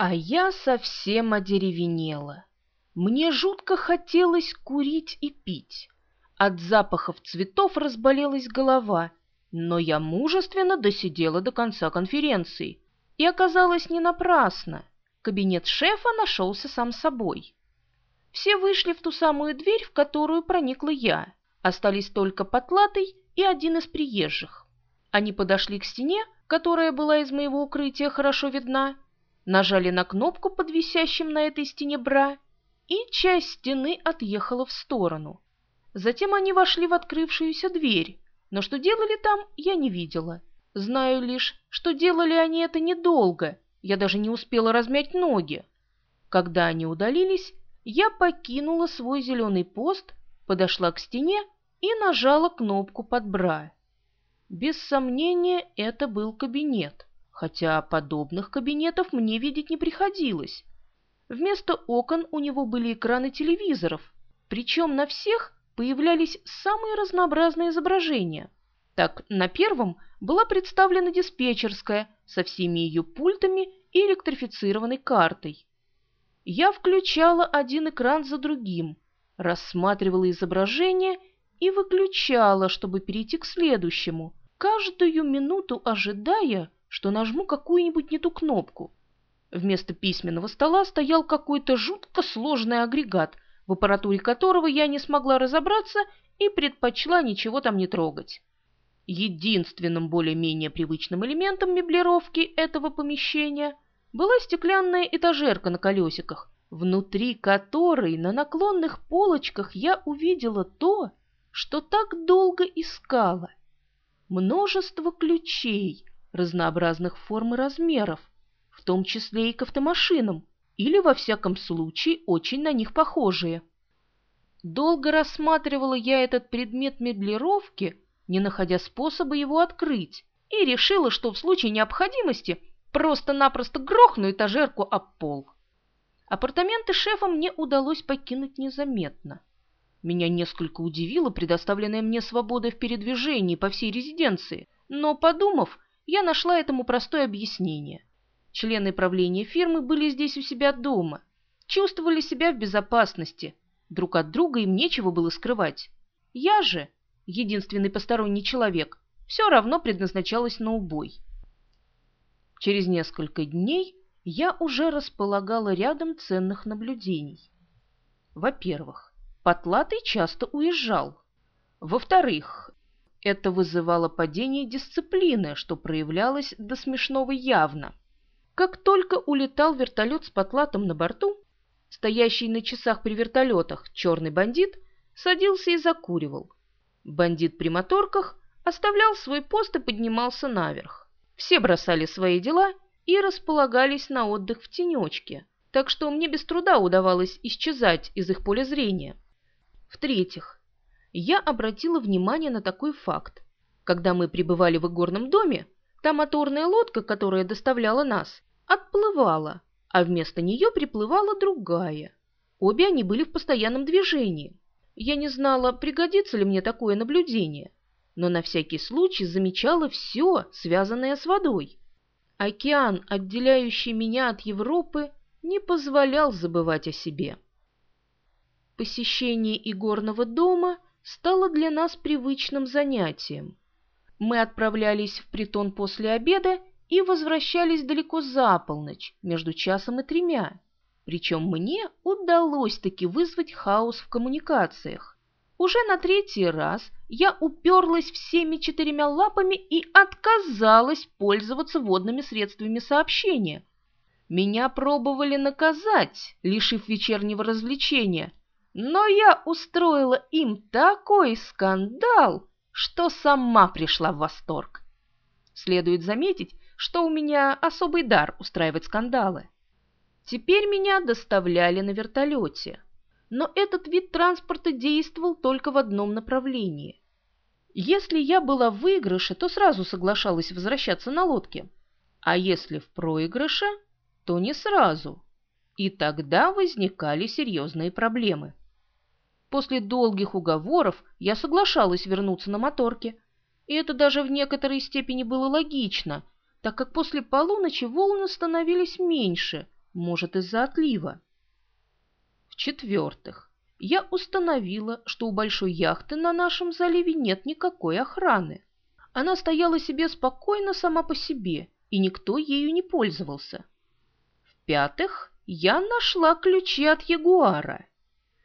А я совсем одеревенела. Мне жутко хотелось курить и пить. От запахов цветов разболелась голова, но я мужественно досидела до конца конференции. И оказалось не напрасно. Кабинет шефа нашелся сам собой. Все вышли в ту самую дверь, в которую проникла я. Остались только Потлатый и один из приезжих. Они подошли к стене, которая была из моего укрытия хорошо видна, нажали на кнопку под висящим на этой стене бра, и часть стены отъехала в сторону. Затем они вошли в открывшуюся дверь, но что делали там, я не видела. Знаю лишь, что делали они это недолго, я даже не успела размять ноги. Когда они удалились, я покинула свой зеленый пост, подошла к стене и нажала кнопку под бра. Без сомнения, это был кабинет хотя подобных кабинетов мне видеть не приходилось. Вместо окон у него были экраны телевизоров, причем на всех появлялись самые разнообразные изображения. Так, на первом была представлена диспетчерская со всеми ее пультами и электрифицированной картой. Я включала один экран за другим, рассматривала изображение и выключала, чтобы перейти к следующему, каждую минуту ожидая, что нажму какую-нибудь не ту кнопку. Вместо письменного стола стоял какой-то жутко сложный агрегат, в аппаратуре которого я не смогла разобраться и предпочла ничего там не трогать. Единственным более-менее привычным элементом меблировки этого помещения была стеклянная этажерка на колесиках, внутри которой на наклонных полочках я увидела то, что так долго искала. Множество ключей, разнообразных форм и размеров, в том числе и к автомашинам, или, во всяком случае, очень на них похожие. Долго рассматривала я этот предмет меблировки, не находя способа его открыть, и решила, что в случае необходимости просто-напросто грохну этажерку об пол. Апартаменты шефа мне удалось покинуть незаметно. Меня несколько удивила предоставленная мне свобода в передвижении по всей резиденции, но, подумав, я нашла этому простое объяснение. Члены правления фирмы были здесь у себя дома, чувствовали себя в безопасности, друг от друга им нечего было скрывать. Я же, единственный посторонний человек, все равно предназначалась на убой. Через несколько дней я уже располагала рядом ценных наблюдений. Во-первых, Потлатый часто уезжал. Во-вторых, это вызывало падение дисциплины, что проявлялось до смешного явно. Как только улетал вертолет с потлатом на борту, стоящий на часах при вертолетах черный бандит садился и закуривал. Бандит при моторках оставлял свой пост и поднимался наверх. Все бросали свои дела и располагались на отдых в тенечке, так что мне без труда удавалось исчезать из их поля зрения. В-третьих, я обратила внимание на такой факт. Когда мы пребывали в игорном доме, та моторная лодка, которая доставляла нас, отплывала, а вместо нее приплывала другая. Обе они были в постоянном движении. Я не знала, пригодится ли мне такое наблюдение, но на всякий случай замечала все, связанное с водой. Океан, отделяющий меня от Европы, не позволял забывать о себе. Посещение игорного дома стало для нас привычным занятием. Мы отправлялись в притон после обеда и возвращались далеко за полночь, между часом и тремя. Причем мне удалось таки вызвать хаос в коммуникациях. Уже на третий раз я уперлась всеми четырьмя лапами и отказалась пользоваться водными средствами сообщения. Меня пробовали наказать, лишив вечернего развлечения, но я устроила им такой скандал, что сама пришла в восторг. Следует заметить, что у меня особый дар устраивать скандалы. Теперь меня доставляли на вертолете, но этот вид транспорта действовал только в одном направлении. Если я была в выигрыше, то сразу соглашалась возвращаться на лодке, а если в проигрыше, то не сразу, и тогда возникали серьезные проблемы. После долгих уговоров я соглашалась вернуться на моторке. И это даже в некоторой степени было логично, так как после полуночи волны становились меньше, может, из-за отлива. В-четвертых, я установила, что у большой яхты на нашем заливе нет никакой охраны. Она стояла себе спокойно сама по себе, и никто ею не пользовался. В-пятых, я нашла ключи от Ягуара.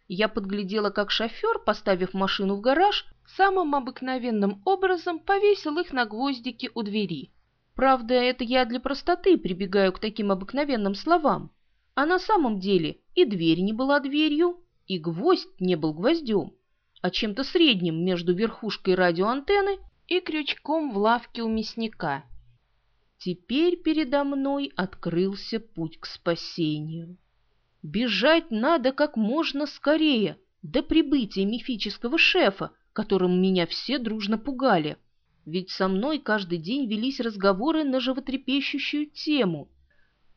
Я подглядела, как шофер, поставив машину в гараж, самым обыкновенным образом повесил их на гвоздики у двери. Правда, это я для простоты прибегаю к таким обыкновенным словам. А на самом деле и дверь не была дверью, и гвоздь не был гвоздем, а чем-то средним между верхушкой радиоантенны и крючком в лавке у мясника. Теперь передо мной открылся путь к спасению. Бежать надо как можно скорее, до прибытия мифического шефа, которым меня все дружно пугали. Ведь со мной каждый день велись разговоры на животрепещущую тему.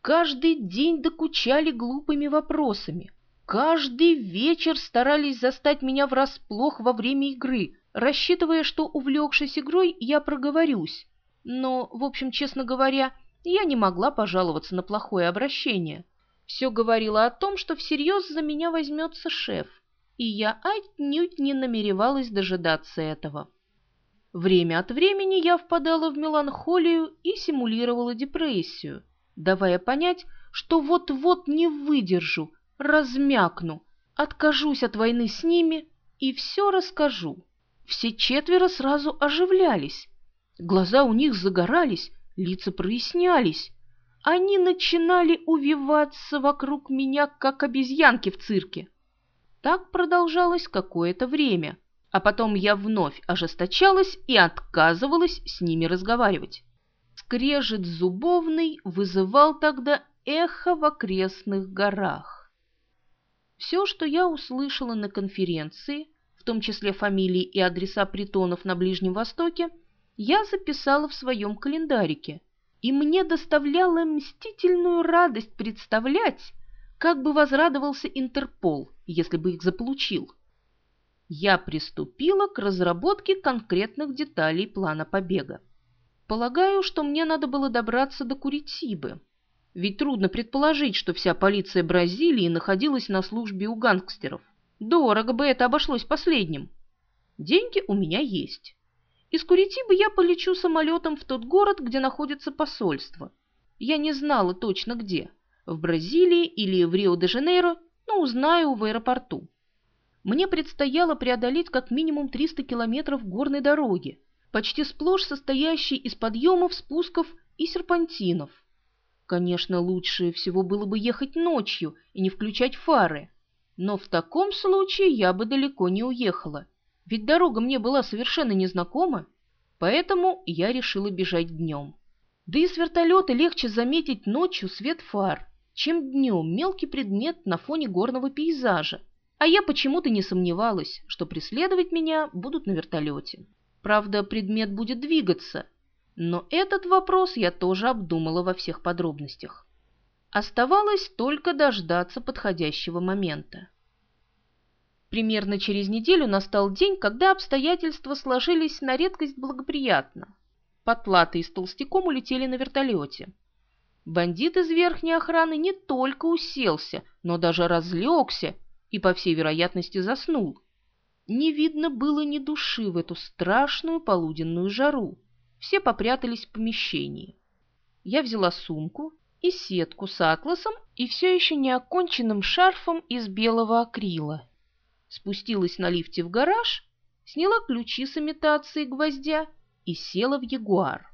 Каждый день докучали глупыми вопросами. Каждый вечер старались застать меня врасплох во время игры, рассчитывая, что, увлекшись игрой, я проговорюсь. Но, в общем, честно говоря, я не могла пожаловаться на плохое обращение. Все говорило о том, что всерьез за меня возьмется шеф и я отнюдь не намеревалась дожидаться этого. Время от времени я впадала в меланхолию и симулировала депрессию, давая понять, что вот-вот не выдержу, размякну, откажусь от войны с ними и все расскажу. Все четверо сразу оживлялись. Глаза у них загорались, лица прояснялись. Они начинали увиваться вокруг меня, как обезьянки в цирке. Так продолжалось какое-то время, а потом я вновь ожесточалась и отказывалась с ними разговаривать. Скрежет зубовный вызывал тогда эхо в окрестных горах. Все, что я услышала на конференции, в том числе фамилии и адреса притонов на Ближнем Востоке, я записала в своем календарике, и мне доставляло мстительную радость представлять, как бы возрадовался Интерпол, если бы их заполучил. Я приступила к разработке конкретных деталей плана побега. Полагаю, что мне надо было добраться до Куритибы, ведь трудно предположить, что вся полиция Бразилии находилась на службе у гангстеров. Дорого бы это обошлось последним. Деньги у меня есть. Из Куритибы я полечу самолетом в тот город, где находится посольство. Я не знала точно где в Бразилии или в Рио-де-Жанейро, но узнаю в аэропорту. Мне предстояло преодолеть как минимум 300 километров горной дороги, почти сплошь состоящей из подъемов, спусков и серпантинов. Конечно, лучше всего было бы ехать ночью и не включать фары, но в таком случае я бы далеко не уехала, ведь дорога мне была совершенно незнакома, поэтому я решила бежать днем. Да и с вертолета легче заметить ночью свет фар, чем днем мелкий предмет на фоне горного пейзажа, а я почему-то не сомневалась, что преследовать меня будут на вертолете. Правда, предмет будет двигаться, но этот вопрос я тоже обдумала во всех подробностях. Оставалось только дождаться подходящего момента. Примерно через неделю настал день, когда обстоятельства сложились на редкость благоприятно. Потлатый с толстяком улетели на вертолете. Бандит из верхней охраны не только уселся, но даже разлегся и, по всей вероятности, заснул. Не видно было ни души в эту страшную полуденную жару. Все попрятались в помещении. Я взяла сумку и сетку с атласом и все еще неоконченным шарфом из белого акрила. Спустилась на лифте в гараж, сняла ключи с имитацией гвоздя и села в ягуар.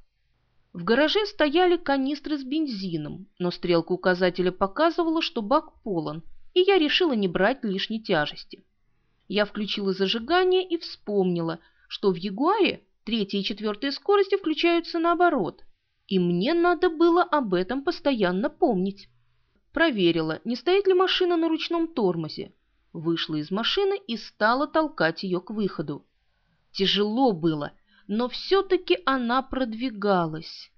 В гараже стояли канистры с бензином, но стрелка указателя показывала, что бак полон, и я решила не брать лишней тяжести. Я включила зажигание и вспомнила, что в Ягуаре третья и четвертая скорости включаются наоборот, и мне надо было об этом постоянно помнить. Проверила, не стоит ли машина на ручном тормозе. Вышла из машины и стала толкать ее к выходу. Тяжело было — но все-таки она продвигалась.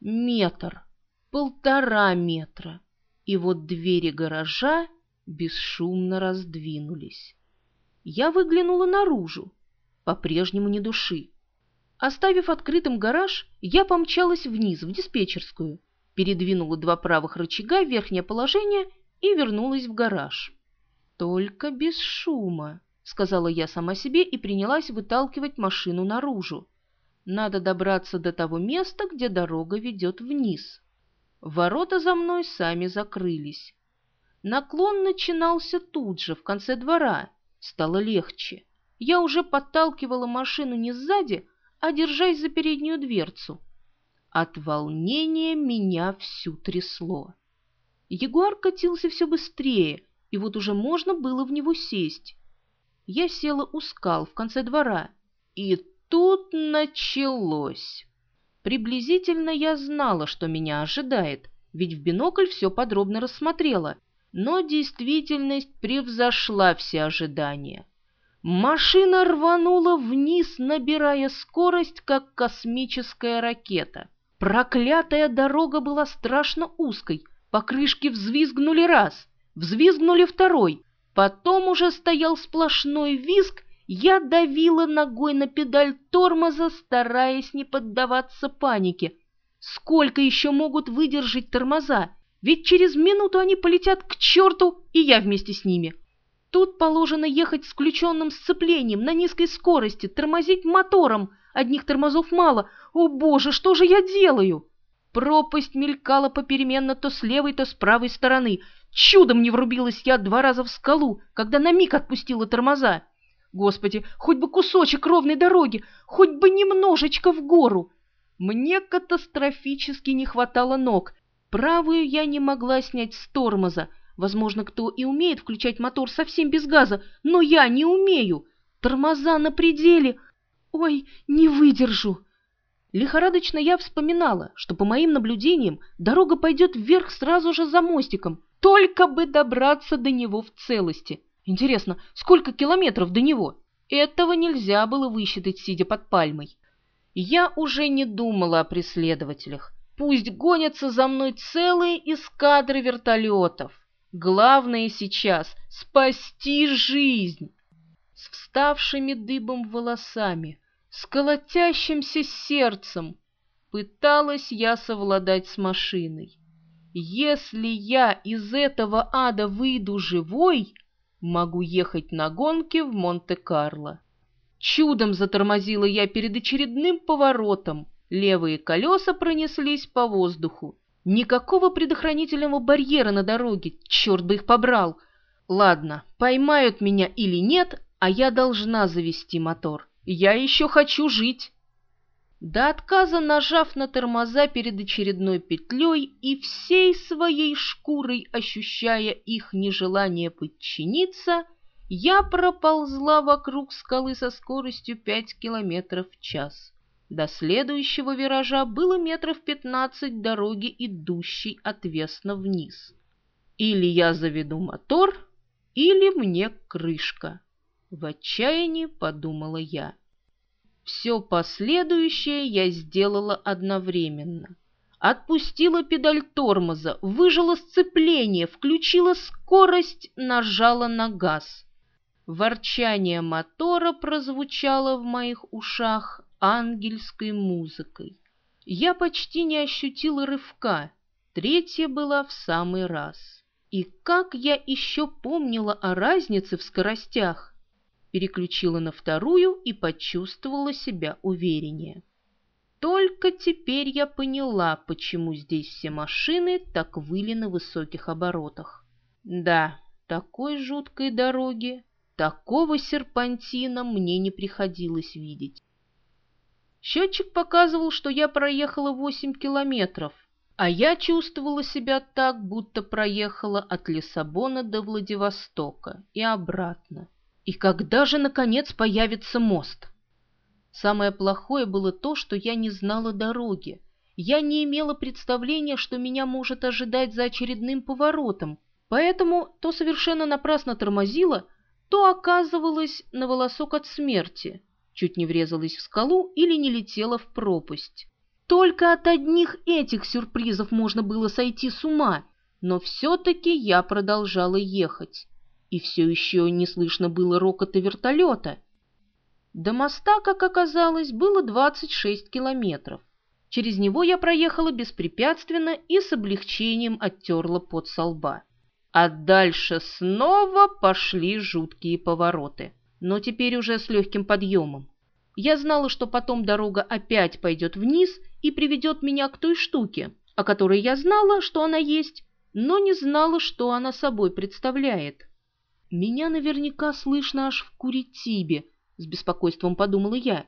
Метр, полтора метра, и вот двери гаража бесшумно раздвинулись. Я выглянула наружу, по-прежнему ни души. Оставив открытым гараж, я помчалась вниз, в диспетчерскую. передвинула два правых рычага в верхнее положение и вернулась в гараж. «Только без шума», — сказала я сама себе и принялась выталкивать машину наружу. «Надо добраться до того места, где дорога ведет вниз». Ворота за мной сами закрылись. Наклон начинался тут же, в конце двора. Стало легче. Я уже подталкивала машину не сзади, а держась за переднюю дверцу. От волнения меня всю трясло. Ягуар катился все быстрее, и вот уже можно было в него сесть. Я села у скал в конце двора, и тут началось. Приблизительно я знала, что меня ожидает, ведь в бинокль все подробно рассмотрела, но действительность превзошла все ожидания. Машина рванула вниз, набирая скорость, как космическая ракета. Проклятая дорога была страшно узкой, покрышки взвизгнули раз, взвизгнули второй, потом уже стоял сплошной визг, я давила ногой на педаль тормоза, стараясь не поддаваться панике. Сколько еще могут выдержать тормоза? Ведь через минуту они полетят к черту, и я вместе с ними. Тут положено ехать с включенным сцеплением на низкой скорости, тормозить мотором. Одних тормозов мало. О боже, что же я делаю? Пропасть мелькала попеременно то с левой, то с правой стороны. Чудом не врубилась я два раза в скалу, когда на миг отпустила тормоза. Господи, хоть бы кусочек ровной дороги, хоть бы немножечко в гору. Мне катастрофически не хватало ног. Правую я не могла снять с тормоза, Возможно, кто и умеет включать мотор совсем без газа, но я не умею. Тормоза на пределе. Ой, не выдержу. Лихорадочно я вспоминала, что по моим наблюдениям дорога пойдет вверх сразу же за мостиком, только бы добраться до него в целости. Интересно, сколько километров до него? Этого нельзя было высчитать, сидя под пальмой. Я уже не думала о преследователях. Пусть гонятся за мной целые эскадры вертолетов. Главное сейчас — спасти жизнь. С вставшими дыбом волосами, с колотящимся сердцем пыталась я совладать с машиной. Если я из этого ада выйду живой, могу ехать на гонке в Монте-Карло. Чудом затормозила я перед очередным поворотом. Левые колеса пронеслись по воздуху. Никакого предохранительного барьера на дороге, черт бы их побрал. Ладно, поймают меня или нет, а я должна завести мотор. Я еще хочу жить. До отказа нажав на тормоза перед очередной петлей и всей своей шкурой ощущая их нежелание подчиниться, я проползла вокруг скалы со скоростью пять километров в час. До следующего виража было метров пятнадцать дороги, идущей отвесно вниз. Или я заведу мотор, или мне крышка. В отчаянии подумала я. Все последующее я сделала одновременно. Отпустила педаль тормоза, выжила сцепление, включила скорость, нажала на газ. Ворчание мотора прозвучало в моих ушах, ангельской музыкой. Я почти не ощутила рывка, третья была в самый раз. И как я еще помнила о разнице в скоростях, переключила на вторую и почувствовала себя увереннее. Только теперь я поняла, почему здесь все машины так выли на высоких оборотах. Да, такой жуткой дороги, такого серпантина мне не приходилось видеть. Счетчик показывал, что я проехала 8 километров, а я чувствовала себя так, будто проехала от Лиссабона до Владивостока и обратно. И когда же, наконец, появится мост? Самое плохое было то, что я не знала дороги. Я не имела представления, что меня может ожидать за очередным поворотом, поэтому то совершенно напрасно тормозила, то оказывалась на волосок от смерти чуть не врезалась в скалу или не летела в пропасть. Только от одних этих сюрпризов можно было сойти с ума, но все-таки я продолжала ехать, и все еще не слышно было рокота вертолета. До моста, как оказалось, было 26 километров. Через него я проехала беспрепятственно и с облегчением оттерла пот со лба. А дальше снова пошли жуткие повороты, но теперь уже с легким подъемом. Я знала, что потом дорога опять пойдет вниз и приведет меня к той штуке, о которой я знала, что она есть, но не знала, что она собой представляет. Меня наверняка слышно аж в Куритибе, с беспокойством подумала я.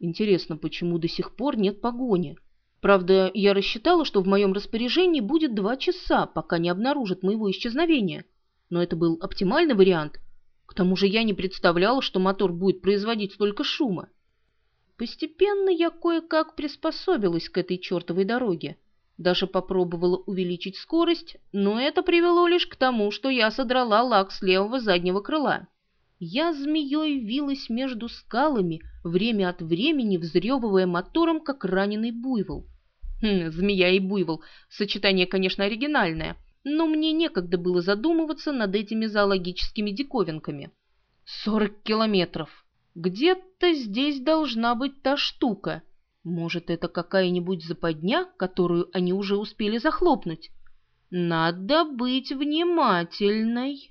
Интересно, почему до сих пор нет погони? Правда, я рассчитала, что в моем распоряжении будет два часа, пока не обнаружат моего исчезновения. Но это был оптимальный вариант. К тому же я не представляла, что мотор будет производить столько шума. Постепенно я кое-как приспособилась к этой чертовой дороге. Даже попробовала увеличить скорость, но это привело лишь к тому, что я содрала лак с левого заднего крыла. Я змеей вилась между скалами, время от времени взрёвывая мотором, как раненый буйвол. Хм, змея и буйвол. Сочетание, конечно, оригинальное, но мне некогда было задумываться над этими зоологическими диковинками. Сорок километров. Где-то здесь должна быть та штука. Может, это какая-нибудь западня, которую они уже успели захлопнуть? Надо быть внимательной.